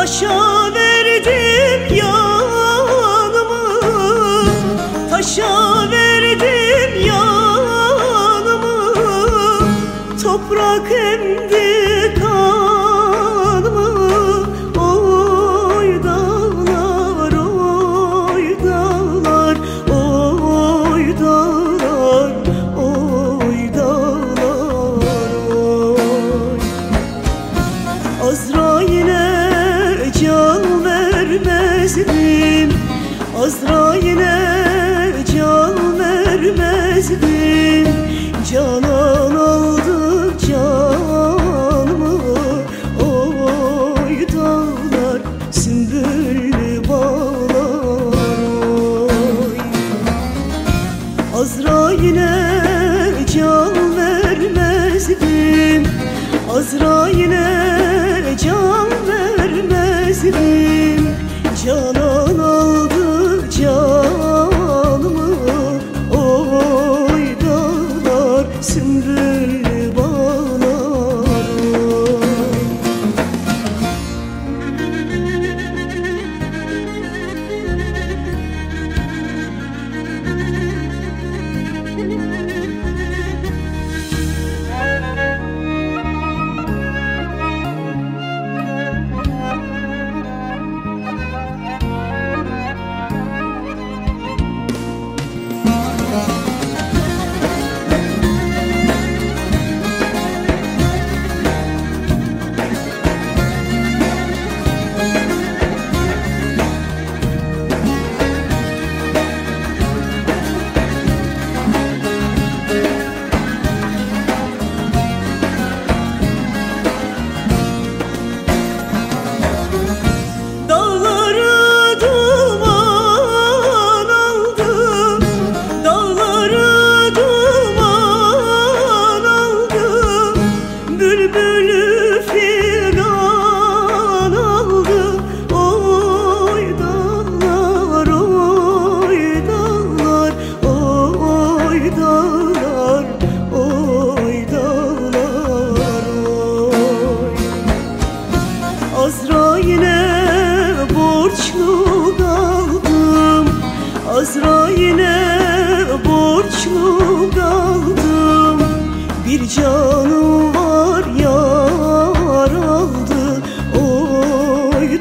Taşa verdim yanımı. Taşa verdim yanımı. Toprak emdi kanımı. Oy dağlar, oy dağlar Oy dağlar, oy dağlar oy. Azrail'e can vermezdim Azrail'e can vermezdim Canan aldı canımı Oy dağlar sümbüllü bağlar. Oy Azrail'e can vermezdim Azrail'e Canan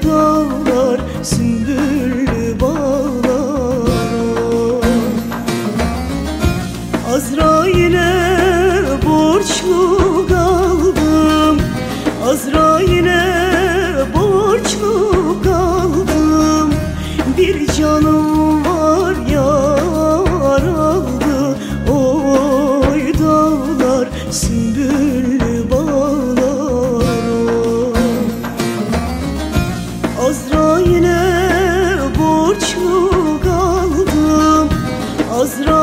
dağlar sümbüllü bağlar. Azrail'e borçlu kaldım. Azrail'e borçlu kaldım. Bir canım var yar aldı. Oy dağlar sümbüllü Azrail'e